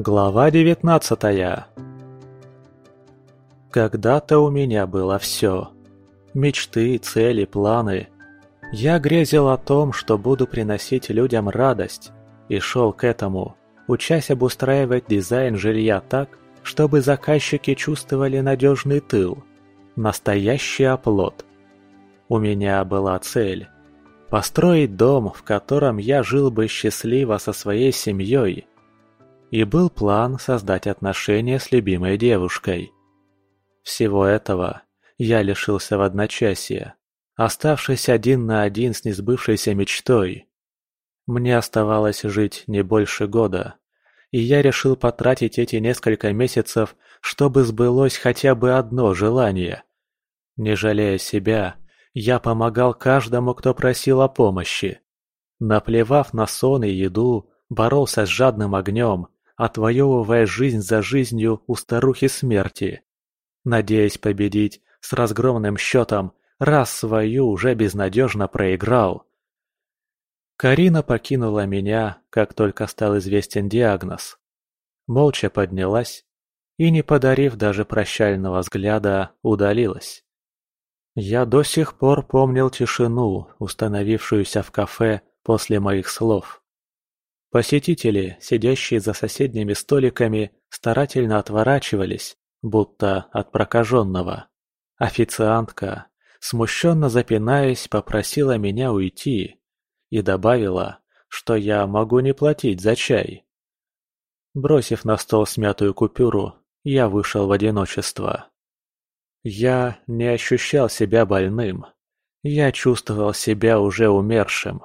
Глава девятнадцатая Когда-то у меня было все. Мечты, цели, планы. Я грезил о том, что буду приносить людям радость, и шел к этому, учась обустраивать дизайн жилья так, чтобы заказчики чувствовали надежный тыл, настоящий оплот. У меня была цель – построить дом, в котором я жил бы счастливо со своей семьей. И был план создать отношения с любимой девушкой. Всего этого я лишился в одночасье, оставшись один на один с несбывшейся мечтой. Мне оставалось жить не больше года, и я решил потратить эти несколько месяцев, чтобы сбылось хотя бы одно желание. Не жалея себя, я помогал каждому, кто просил о помощи. Наплевав на сон и еду, боролся с жадным огнем, отвоевывая жизнь за жизнью у старухи смерти. Надеясь победить, с разгромным счетом, раз свою уже безнадежно проиграл. Карина покинула меня, как только стал известен диагноз. Молча поднялась и, не подарив даже прощального взгляда, удалилась. Я до сих пор помнил тишину, установившуюся в кафе после моих слов. Посетители, сидящие за соседними столиками, старательно отворачивались, будто от прокаженного. Официантка, смущенно запинаясь, попросила меня уйти и добавила, что я могу не платить за чай. Бросив на стол смятую купюру, я вышел в одиночество. Я не ощущал себя больным. Я чувствовал себя уже умершим.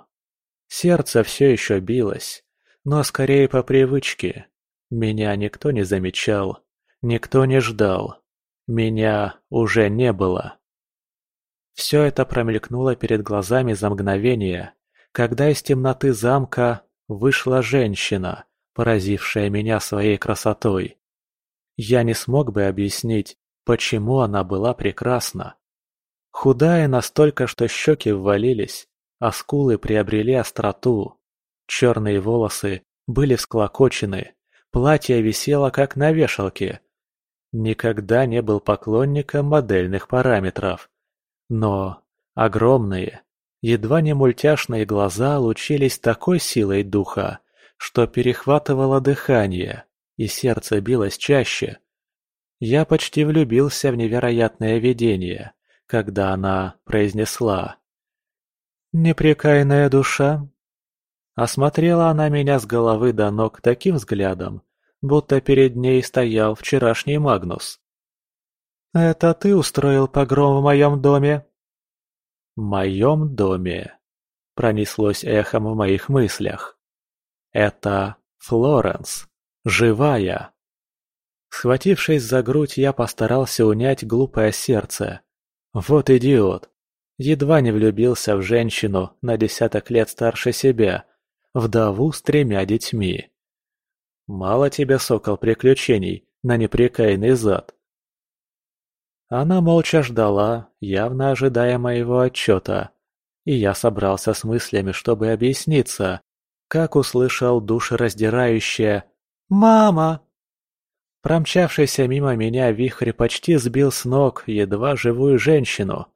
Сердце все еще билось, но скорее по привычке. Меня никто не замечал, никто не ждал. Меня уже не было. Все это промелькнуло перед глазами за мгновение, когда из темноты замка вышла женщина, поразившая меня своей красотой. Я не смог бы объяснить, Почему она была прекрасна? Худая настолько, что щеки ввалились, а скулы приобрели остроту. Черные волосы были всклокочены, платье висело как на вешалке. Никогда не был поклонником модельных параметров. Но огромные, едва не мультяшные глаза лучились такой силой духа, что перехватывало дыхание, и сердце билось чаще. Я почти влюбился в невероятное видение, когда она произнесла «Непрекаянная душа». Осмотрела она меня с головы до ног таким взглядом, будто перед ней стоял вчерашний Магнус. «Это ты устроил погром в моем доме?» «Моем доме», — пронеслось эхом в моих мыслях. «Это Флоренс, живая». Схватившись за грудь, я постарался унять глупое сердце. Вот идиот. Едва не влюбился в женщину на десяток лет старше себя, вдову с тремя детьми. Мало тебе, сокол, приключений на непрекаянный зад. Она молча ждала, явно ожидая моего отчета, и я собрался с мыслями, чтобы объясниться, как услышал душераздирающее «Мама!» Промчавшийся мимо меня вихрь почти сбил с ног едва живую женщину.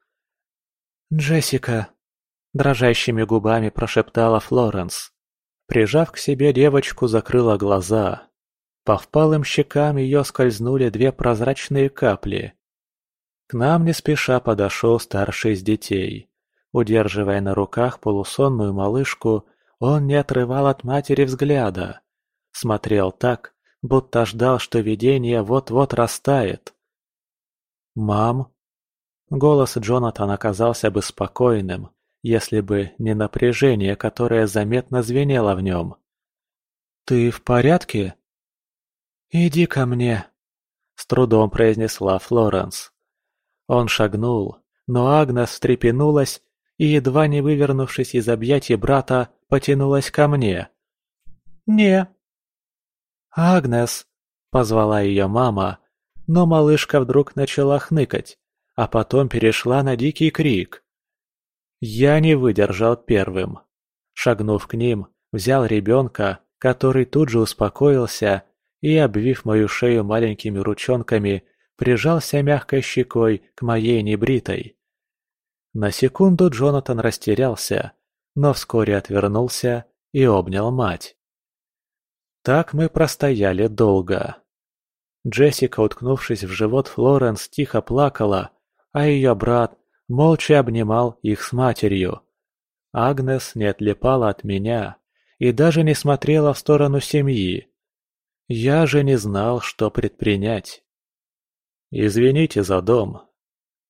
«Джессика!» – дрожащими губами прошептала Флоренс. Прижав к себе девочку, закрыла глаза. По впалым щекам ее скользнули две прозрачные капли. К нам не спеша подошел старший из детей. Удерживая на руках полусонную малышку, он не отрывал от матери взгляда. Смотрел так, будто ждал, что видение вот-вот растает. «Мам?» Голос Джонатана оказался бы спокойным, если бы не напряжение, которое заметно звенело в нем. «Ты в порядке?» «Иди ко мне», — с трудом произнесла Флоренс. Он шагнул, но Агнес встрепенулась и, едва не вывернувшись из объятий брата, потянулась ко мне. «Не, «Агнес!» – позвала ее мама, но малышка вдруг начала хныкать, а потом перешла на дикий крик. Я не выдержал первым. Шагнув к ним, взял ребенка, который тут же успокоился, и, обвив мою шею маленькими ручонками, прижался мягкой щекой к моей небритой. На секунду Джонатан растерялся, но вскоре отвернулся и обнял мать. Так мы простояли долго. Джессика, уткнувшись в живот Флоренс, тихо плакала, а ее брат молча обнимал их с матерью. Агнес не отлипала от меня и даже не смотрела в сторону семьи. Я же не знал, что предпринять. «Извините за дом».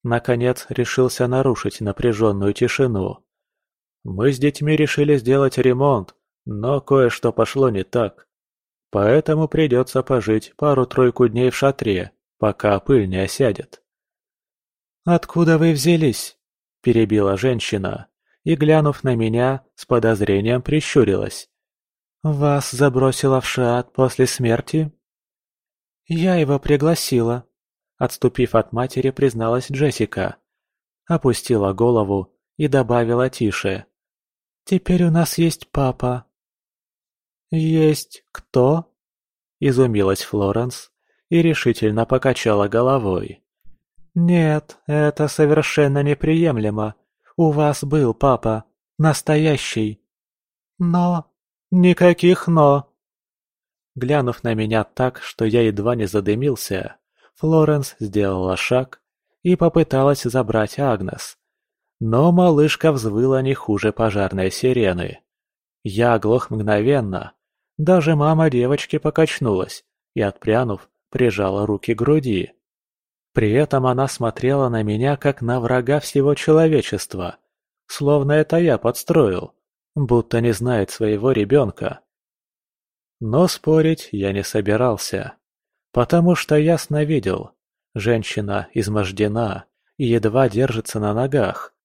Наконец решился нарушить напряженную тишину. Мы с детьми решили сделать ремонт, но кое-что пошло не так. Поэтому придется пожить пару-тройку дней в шатре, пока пыль не осядет. «Откуда вы взялись?» – перебила женщина и, глянув на меня, с подозрением прищурилась. «Вас забросило в шат после смерти?» «Я его пригласила», – отступив от матери, призналась Джессика. Опустила голову и добавила тише. «Теперь у нас есть папа». «Есть кто?» – изумилась Флоренс и решительно покачала головой. «Нет, это совершенно неприемлемо. У вас был папа. Настоящий. Но... Никаких «но». Глянув на меня так, что я едва не задымился, Флоренс сделала шаг и попыталась забрать Агнес. Но малышка взвыла не хуже пожарной сирены. Я оглох мгновенно. Даже мама девочки покачнулась и, отпрянув, прижала руки к груди. При этом она смотрела на меня, как на врага всего человечества, словно это я подстроил, будто не знает своего ребенка. Но спорить я не собирался, потому что ясно видел, женщина измождена и едва держится на ногах.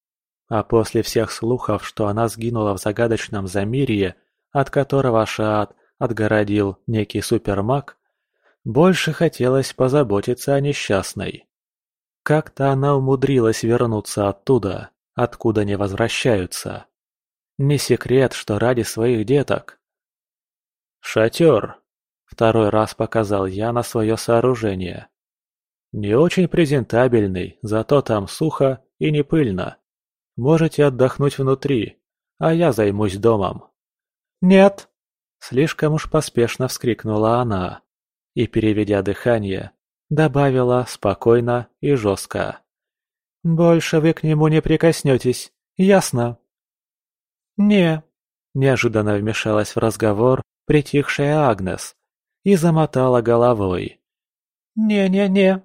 А после всех слухов, что она сгинула в загадочном замирье, от которого Шаат отгородил некий супермаг, больше хотелось позаботиться о несчастной. Как-то она умудрилась вернуться оттуда, откуда не возвращаются. Не секрет, что ради своих деток. «Шатер!» – второй раз показал я на свое сооружение. Не очень презентабельный, зато там сухо и не пыльно. Можете отдохнуть внутри, а я займусь домом. «Нет!» – слишком уж поспешно вскрикнула она и, переведя дыхание, добавила спокойно и жестко. «Больше вы к нему не прикоснетесь, ясно?» «Не», – неожиданно вмешалась в разговор притихшая Агнес и замотала головой. «Не-не-не»,